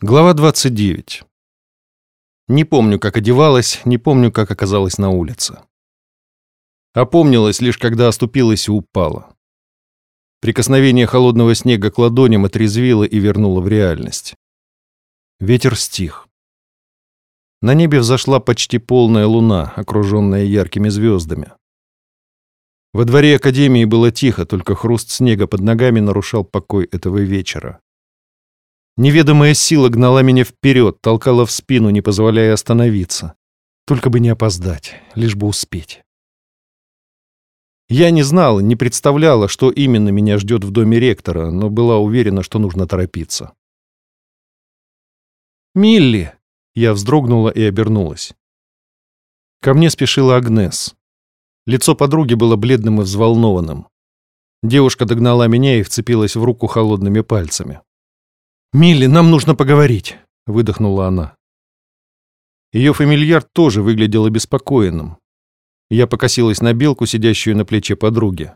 Глава 29. Не помню, как одевалась, не помню, как оказалась на улице. Опомнилась лишь, когда оступилась и упала. Прикосновение холодного снега к ладоням отрезвило и вернуло в реальность. Ветер стих. На небе взошла почти полная луна, окруженная яркими звездами. Во дворе академии было тихо, только хруст снега под ногами нарушал покой этого вечера. Неведомая сила гнала меня вперед, толкала в спину, не позволяя остановиться. Только бы не опоздать, лишь бы успеть. Я не знала, не представляла, что именно меня ждет в доме ректора, но была уверена, что нужно торопиться. «Милли!» — я вздрогнула и обернулась. Ко мне спешила Агнес. Лицо подруги было бледным и взволнованным. Девушка догнала меня и вцепилась в руку холодными пальцами. «Милли, нам нужно поговорить», — выдохнула она. Ее фамильяр тоже выглядел обеспокоенным. Я покосилась на белку, сидящую на плече подруги.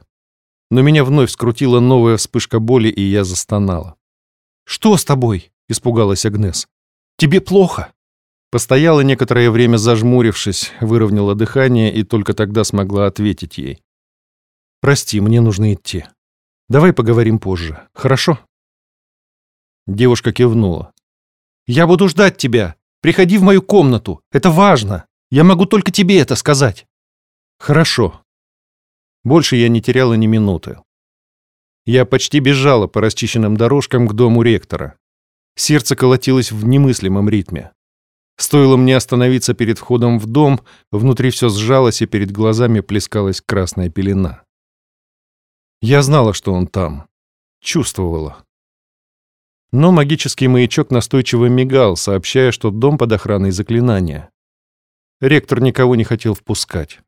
Но меня вновь скрутила новая вспышка боли, и я застонала. «Что с тобой?» — испугалась Агнес. «Тебе плохо?» Постояла некоторое время зажмурившись, выровняла дыхание и только тогда смогла ответить ей. «Прости, мне нужно идти. Давай поговорим позже, хорошо?» Девушка кивнула. «Я буду ждать тебя. Приходи в мою комнату. Это важно. Я могу только тебе это сказать». «Хорошо». Больше я не теряла ни минуты. Я почти бежала по расчищенным дорожкам к дому ректора. Сердце колотилось в немыслимом ритме. Стоило мне остановиться перед входом в дом, внутри все сжалось, и перед глазами плескалась красная пелена. Я знала, что он там. Чувствовала. Но магический маячок настойчиво мигал, сообщая, что дом под охраной заклинания. Ректор никого не хотел впускать.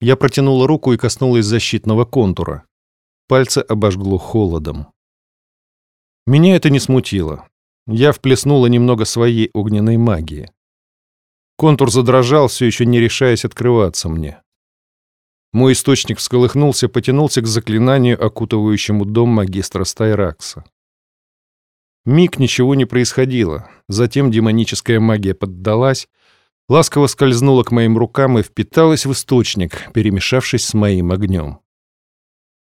Я протянула руку и коснулась защитного контура. Пальцы обожгло холодом. Меня это не смутило. Я вплеснула немного своей огненной магии. Контур задрожал, все еще не решаясь открываться мне. Мой источник всколыхнулся, потянулся к заклинанию, окутывающему дом магистра Стайракса. Миг ничего не происходило. Затем демоническая магия поддалась, ласково скользнула к моим рукам и впиталась в источник, перемешавшись с моим огнем.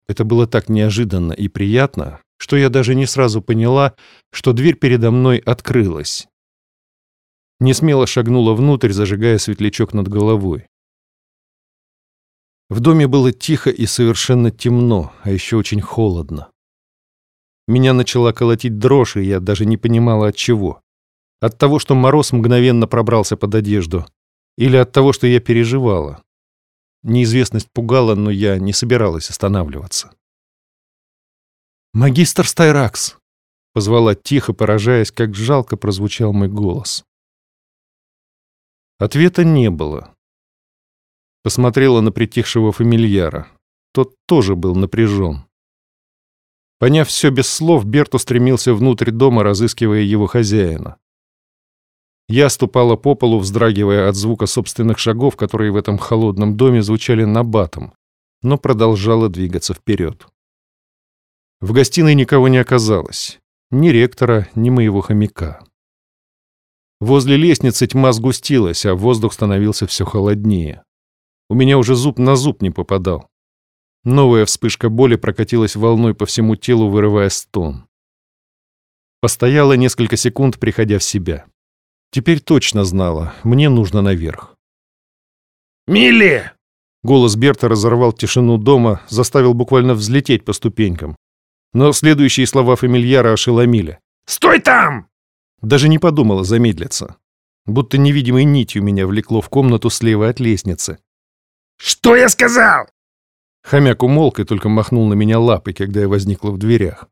Это было так неожиданно и приятно, что я даже не сразу поняла, что дверь передо мной открылась. Не смело шагнула внутрь, зажигая светлячок над головой. В доме было тихо и совершенно темно, а еще очень холодно. Меня начала колотить дрожь, и я даже не понимала от чего. От того, что мороз мгновенно пробрался под одежду, или от того, что я переживала. Неизвестность пугала, но я не собиралась останавливаться. «Магистр Стайракс!» — позвала тихо, поражаясь, как жалко прозвучал мой голос. Ответа не было. Посмотрела на притихшего фамильяра. Тот тоже был напряжен. Поняв все без слов, Берт устремился внутрь дома, разыскивая его хозяина. Я ступала по полу, вздрагивая от звука собственных шагов, которые в этом холодном доме звучали набатом, но продолжала двигаться вперед. В гостиной никого не оказалось. Ни ректора, ни моего хомяка. Возле лестницы тьма сгустилась, а воздух становился все холоднее. У меня уже зуб на зуб не попадал. Новая вспышка боли прокатилась волной по всему телу, вырывая стон. Постояла несколько секунд, приходя в себя. Теперь точно знала, мне нужно наверх. «Милли!» Голос Берта разорвал тишину дома, заставил буквально взлететь по ступенькам. Но следующие слова фамильяра ошеломили. «Стой там!» Даже не подумала замедлиться. Будто невидимой нитью меня влекло в комнату слева от лестницы. «Что я сказал?» Хомяк умолк и только махнул на меня лапой, когда я возникла в дверях.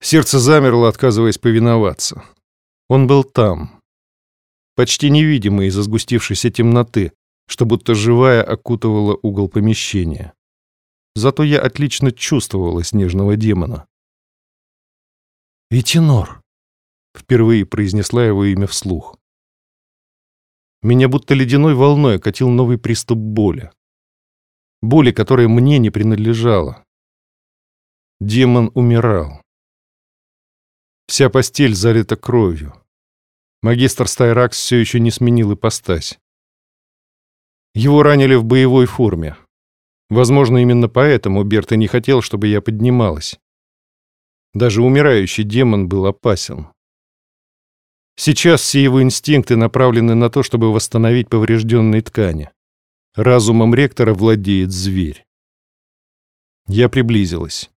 Сердце замерло, отказываясь повиноваться. Он был там. Почти невидимый из-за сгустившейся темноты, что будто живая окутывала угол помещения. Зато я отлично чувствовала снежного демона. «Этинор», — впервые произнесла его имя вслух. Меня будто ледяной волной окатил новый приступ боли боли, которая мне не принадлежала. Демон умирал. Вся постель залита кровью. Магистр Стайракс все еще не сменил ипостась. Его ранили в боевой форме. Возможно, именно поэтому Берта не хотел, чтобы я поднималась. Даже умирающий демон был опасен. Сейчас все его инстинкты направлены на то, чтобы восстановить поврежденные ткани. Разумом ректора владеет зверь. Я приблизилась.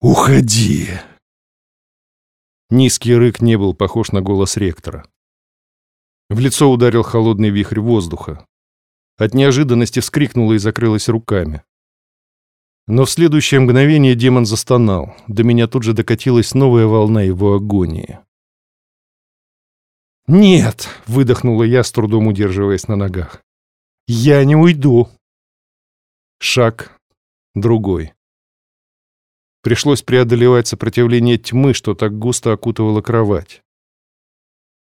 «Уходи!» Низкий рык не был похож на голос ректора. В лицо ударил холодный вихрь воздуха. От неожиданности вскрикнула и закрылась руками. Но в следующее мгновение демон застонал. До меня тут же докатилась новая волна его агонии. «Нет!» — выдохнула я, с трудом удерживаясь на ногах. «Я не уйду!» Шаг. Другой. Пришлось преодолевать сопротивление тьмы, что так густо окутывало кровать.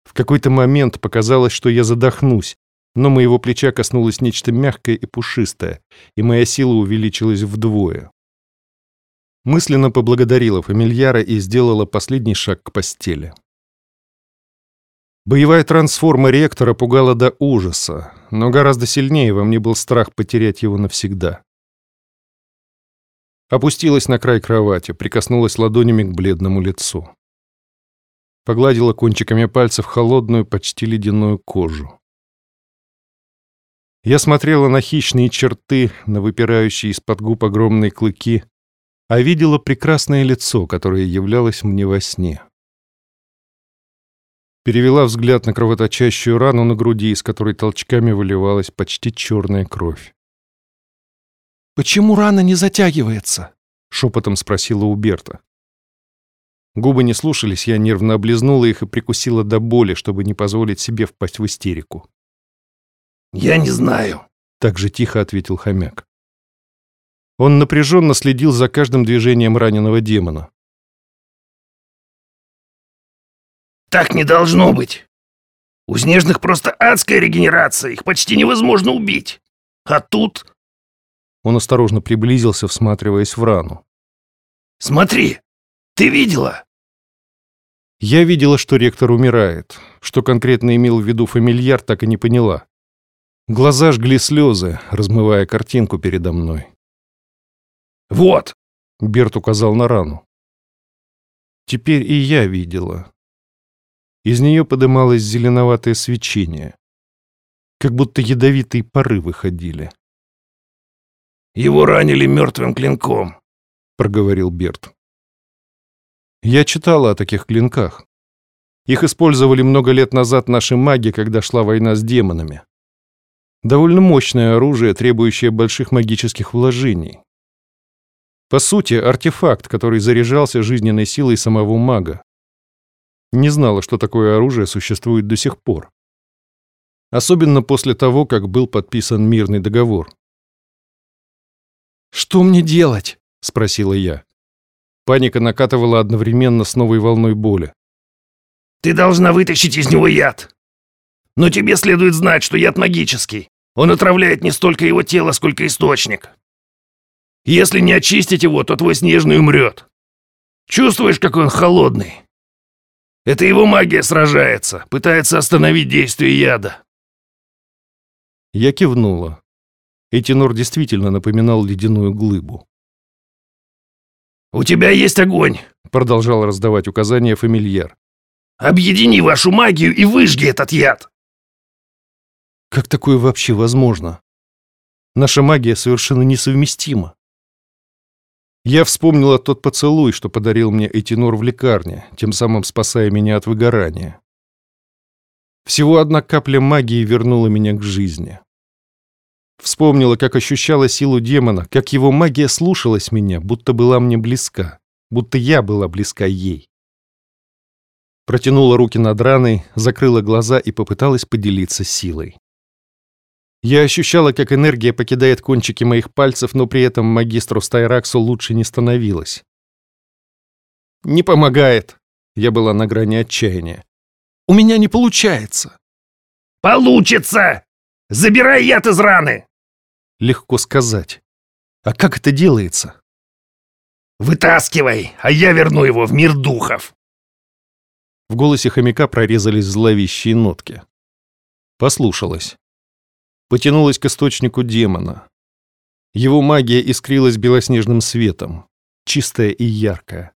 В какой-то момент показалось, что я задохнусь, но моего плеча коснулось нечто мягкое и пушистое, и моя сила увеличилась вдвое. Мысленно поблагодарила фамильяра и сделала последний шаг к постели. Боевая трансформа ректора пугала до ужаса, но гораздо сильнее во мне был страх потерять его навсегда. Опустилась на край кровати, прикоснулась ладонями к бледному лицу. Погладила кончиками пальцев холодную, почти ледяную кожу. Я смотрела на хищные черты, на выпирающие из-под губ огромные клыки, а видела прекрасное лицо, которое являлось мне во сне. Перевела взгляд на кровоточащую рану на груди, из которой толчками выливалась почти черная кровь. «Почему рана не затягивается?» — шепотом спросила у Берта. Губы не слушались, я нервно облизнула их и прикусила до боли, чтобы не позволить себе впасть в истерику. «Я не знаю», — так же тихо ответил хомяк. Он напряженно следил за каждым движением раненого демона. «Так не должно быть. У снежных просто адская регенерация, их почти невозможно убить. А тут он осторожно приблизился, всматриваясь в рану. «Смотри! Ты видела?» Я видела, что ректор умирает. Что конкретно имел в виду фамильяр, так и не поняла. Глаза жгли слезы, размывая картинку передо мной. «Вот!» — Берт указал на рану. Теперь и я видела. Из нее подымалось зеленоватое свечение. Как будто ядовитые пары выходили. Его ранили мертвым клинком», — проговорил Берт. «Я читала о таких клинках. Их использовали много лет назад наши маги, когда шла война с демонами. Довольно мощное оружие, требующее больших магических вложений. По сути, артефакт, который заряжался жизненной силой самого мага. Не знала, что такое оружие существует до сих пор. Особенно после того, как был подписан мирный договор. «Что мне делать?» — спросила я. Паника накатывала одновременно с новой волной боли. «Ты должна вытащить из него яд. Но тебе следует знать, что яд магический. Он отравляет не столько его тело, сколько источник. Если не очистить его, то твой снежный умрет. Чувствуешь, какой он холодный? Это его магия сражается, пытается остановить действие яда». Я кивнула. Этинор действительно напоминал ледяную глыбу. «У тебя есть огонь!» — продолжал раздавать указания фамильяр. «Объедини вашу магию и выжги этот яд!» Как такое вообще возможно? Наша магия совершенно несовместима. Я вспомнила тот поцелуй, что подарил мне Этинор в лекарне, тем самым спасая меня от выгорания. Всего одна капля магии вернула меня к жизни. Вспомнила, как ощущала силу демона, как его магия слушалась меня, будто была мне близка, будто я была близка ей. Протянула руки над раной, закрыла глаза и попыталась поделиться силой. Я ощущала, как энергия покидает кончики моих пальцев, но при этом магистру Стайраксу лучше не становилось. «Не помогает!» Я была на грани отчаяния. «У меня не получается!» «Получится!» Забирай яд из раны!» Легко сказать. А как это делается? Вытаскивай, а я верну его в мир духов. В голосе хомяка прорезались зловещие нотки. Послушалась. Потянулась к источнику демона. Его магия искрилась белоснежным светом, чистая и яркая.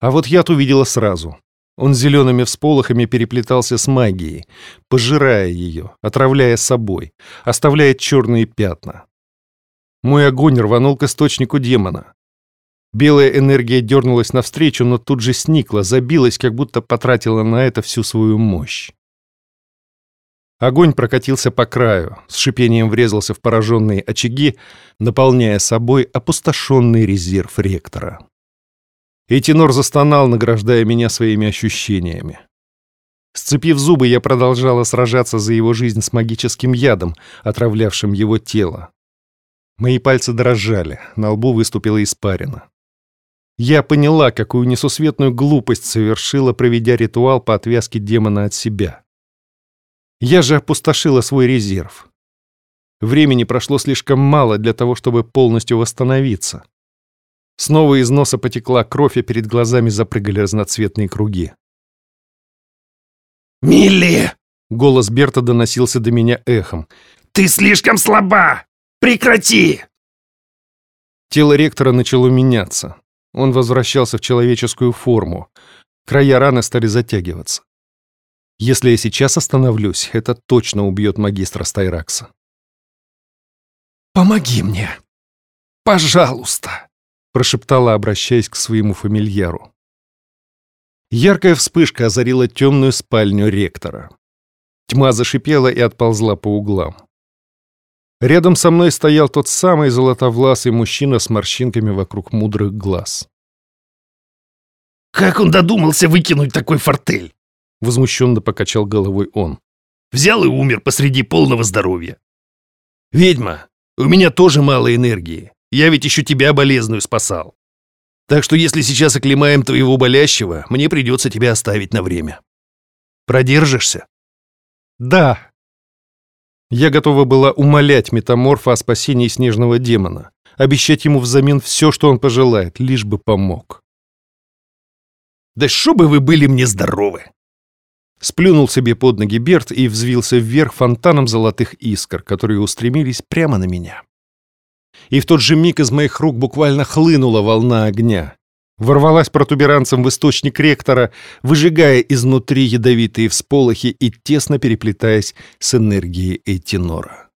А вот яд увидела сразу. Он зелеными всполохами переплетался с магией, пожирая ее, отравляя собой, оставляя черные пятна. Мой огонь рванул к источнику демона. Белая энергия дернулась навстречу, но тут же сникла, забилась, как будто потратила на это всю свою мощь. Огонь прокатился по краю, с шипением врезался в пораженные очаги, наполняя собой опустошенный резерв ректора. И тенор застонал, награждая меня своими ощущениями. Сцепив зубы, я продолжала сражаться за его жизнь с магическим ядом, отравлявшим его тело. Мои пальцы дрожали, на лбу выступила испарина. Я поняла, какую несусветную глупость совершила, проведя ритуал по отвязке демона от себя. Я же опустошила свой резерв. Времени прошло слишком мало для того, чтобы полностью восстановиться. Снова из носа потекла кровь, и перед глазами запрыгали разноцветные круги. «Милли!» — голос Берта доносился до меня эхом. «Ты слишком слаба! Прекрати!» Тело ректора начало меняться. Он возвращался в человеческую форму. Края раны стали затягиваться. Если я сейчас остановлюсь, это точно убьет магистра Стайракса. «Помоги мне! Пожалуйста!» прошептала, обращаясь к своему фамильяру. Яркая вспышка озарила темную спальню ректора. Тьма зашипела и отползла по углам. Рядом со мной стоял тот самый золотовласый мужчина с морщинками вокруг мудрых глаз. «Как он додумался выкинуть такой фортель?» Возмущенно покачал головой он. «Взял и умер посреди полного здоровья. Ведьма, у меня тоже мало энергии. Я ведь еще тебя болезную спасал. Так что если сейчас оклемаем твоего болящего, мне придется тебя оставить на время. Продержишься?» «Да», я готова была умолять метаморфа о спасении снежного демона, обещать ему взамен все, что он пожелает, лишь бы помог. «Да что бы вы были мне здоровы!» Сплюнул себе под ноги Берт и взвился вверх фонтаном золотых искр, которые устремились прямо на меня. И в тот же миг из моих рук буквально хлынула волна огня, ворвалась протуберанцем в источник ректора, выжигая изнутри ядовитые всполохи и тесно переплетаясь с энергией Эйтинора.